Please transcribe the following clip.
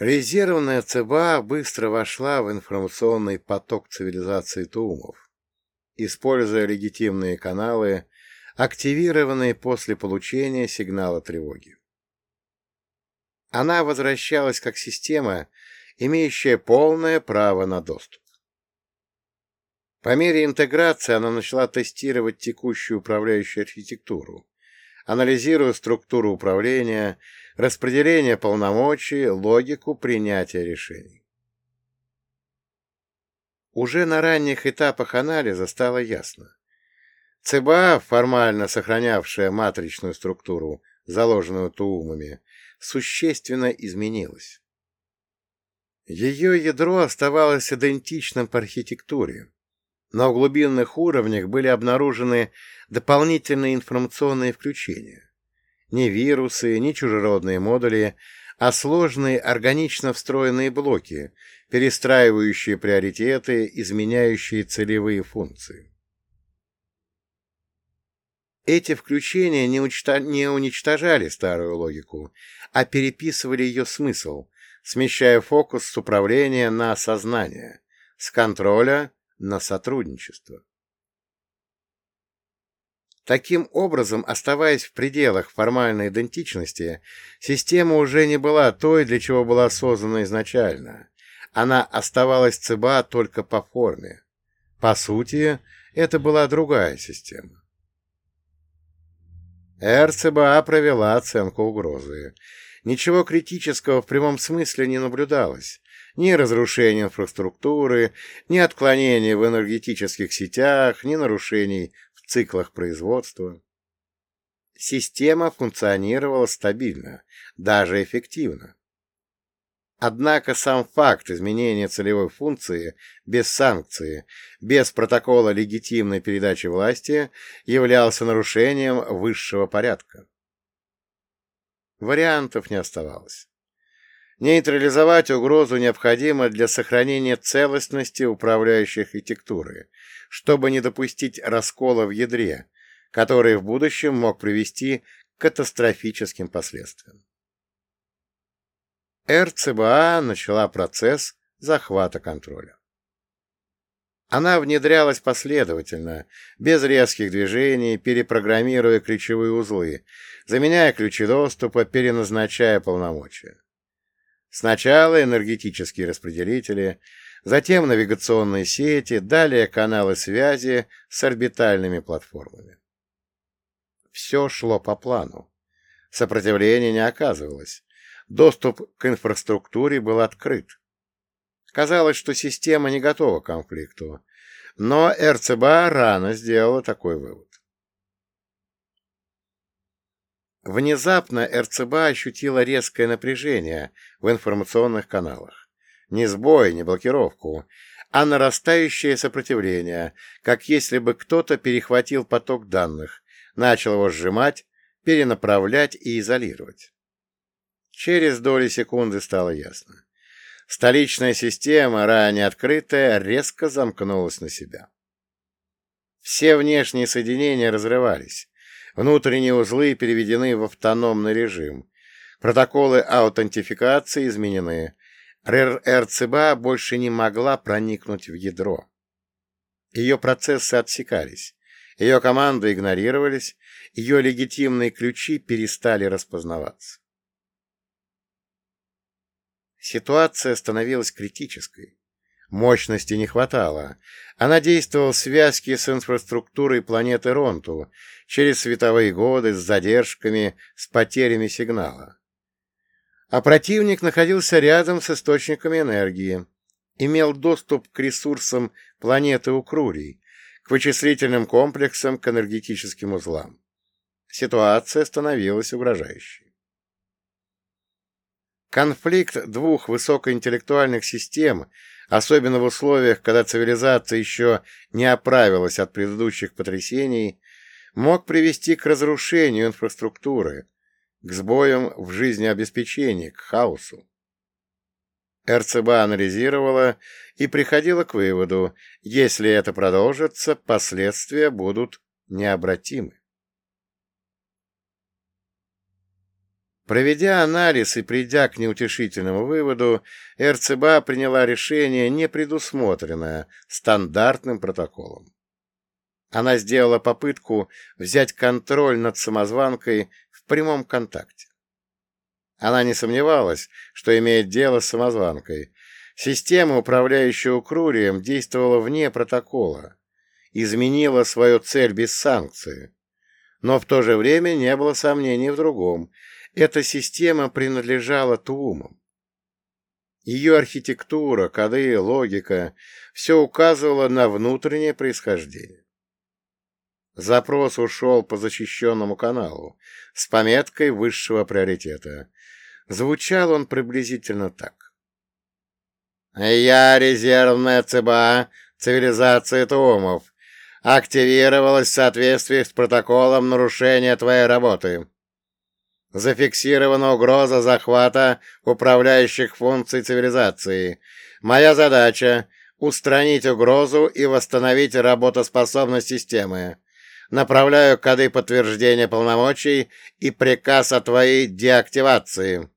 Резервная ЦБА быстро вошла в информационный поток цивилизации Туумов, используя легитимные каналы, активированные после получения сигнала тревоги. Она возвращалась как система, имеющая полное право на доступ. По мере интеграции она начала тестировать текущую управляющую архитектуру, анализируя структуру управления, распределение полномочий, логику принятия решений. Уже на ранних этапах анализа стало ясно. ЦБА, формально сохранявшая матричную структуру, заложенную Туумами, существенно изменилась. Ее ядро оставалось идентичным по архитектуре, в глубинных уровнях были обнаружены дополнительные информационные включения. Не вирусы, не чужеродные модули, а сложные органично встроенные блоки, перестраивающие приоритеты, изменяющие целевые функции. Эти включения не, учта... не уничтожали старую логику, а переписывали ее смысл, смещая фокус с управления на сознание, с контроля на сотрудничество. Таким образом, оставаясь в пределах формальной идентичности, система уже не была той, для чего была создана изначально. Она оставалась ЦБА только по форме. По сути, это была другая система. РЦБА провела оценку угрозы. Ничего критического в прямом смысле не наблюдалось, ни разрушения инфраструктуры, ни отклонений в энергетических сетях, ни нарушений в циклах производства. Система функционировала стабильно, даже эффективно. Однако сам факт изменения целевой функции без санкции, без протокола легитимной передачи власти являлся нарушением высшего порядка. Вариантов не оставалось. Нейтрализовать угрозу необходимо для сохранения целостности управляющей архитектуры, чтобы не допустить раскола в ядре, который в будущем мог привести к катастрофическим последствиям. РЦБА начала процесс захвата контроля. Она внедрялась последовательно, без резких движений, перепрограммируя ключевые узлы, заменяя ключи доступа, переназначая полномочия. Сначала энергетические распределители, затем навигационные сети, далее каналы связи с орбитальными платформами. Все шло по плану. Сопротивления не оказывалось. Доступ к инфраструктуре был открыт. Казалось, что система не готова к конфликту, но РЦБА рано сделала такой вывод. Внезапно РЦБ ощутила резкое напряжение в информационных каналах. Не сбой, не блокировку, а нарастающее сопротивление, как если бы кто-то перехватил поток данных, начал его сжимать, перенаправлять и изолировать. Через доли секунды стало ясно. Столичная система, ранее открытая, резко замкнулась на себя. Все внешние соединения разрывались, Внутренние узлы переведены в автономный режим. Протоколы аутентификации изменены. РЦБ больше не могла проникнуть в ядро. Ее процессы отсекались. Ее команды игнорировались, ее легитимные ключи перестали распознаваться. Ситуация становилась критической. Мощности не хватало. Она действовала в связке с инфраструктурой планеты Ронту, через световые годы, с задержками, с потерями сигнала. А противник находился рядом с источниками энергии, имел доступ к ресурсам планеты Укрурий, к вычислительным комплексам, к энергетическим узлам. Ситуация становилась угрожающей. Конфликт двух высокоинтеллектуальных систем, особенно в условиях, когда цивилизация еще не оправилась от предыдущих потрясений, мог привести к разрушению инфраструктуры, к сбоям в жизнеобеспечении, к хаосу. РЦБ анализировала и приходила к выводу, если это продолжится, последствия будут необратимы. Проведя анализ и придя к неутешительному выводу, РЦБА приняла решение, не предусмотренное стандартным протоколом. Она сделала попытку взять контроль над самозванкой в прямом контакте. Она не сомневалась, что имеет дело с самозванкой. Система, управляющая Укрурием, действовала вне протокола, изменила свою цель без санкции. Но в то же время не было сомнений в другом. Эта система принадлежала Туумам. Ее архитектура, коды, логика — все указывало на внутреннее происхождение. Запрос ушел по защищенному каналу с пометкой высшего приоритета. Звучал он приблизительно так. «Я резервная ЦБА цивилизации Туумов. Активировалась в соответствии с протоколом нарушения твоей работы. Зафиксирована угроза захвата управляющих функций цивилизации. Моя задача — устранить угрозу и восстановить работоспособность системы. Направляю коды подтверждения полномочий и приказ о твоей деактивации.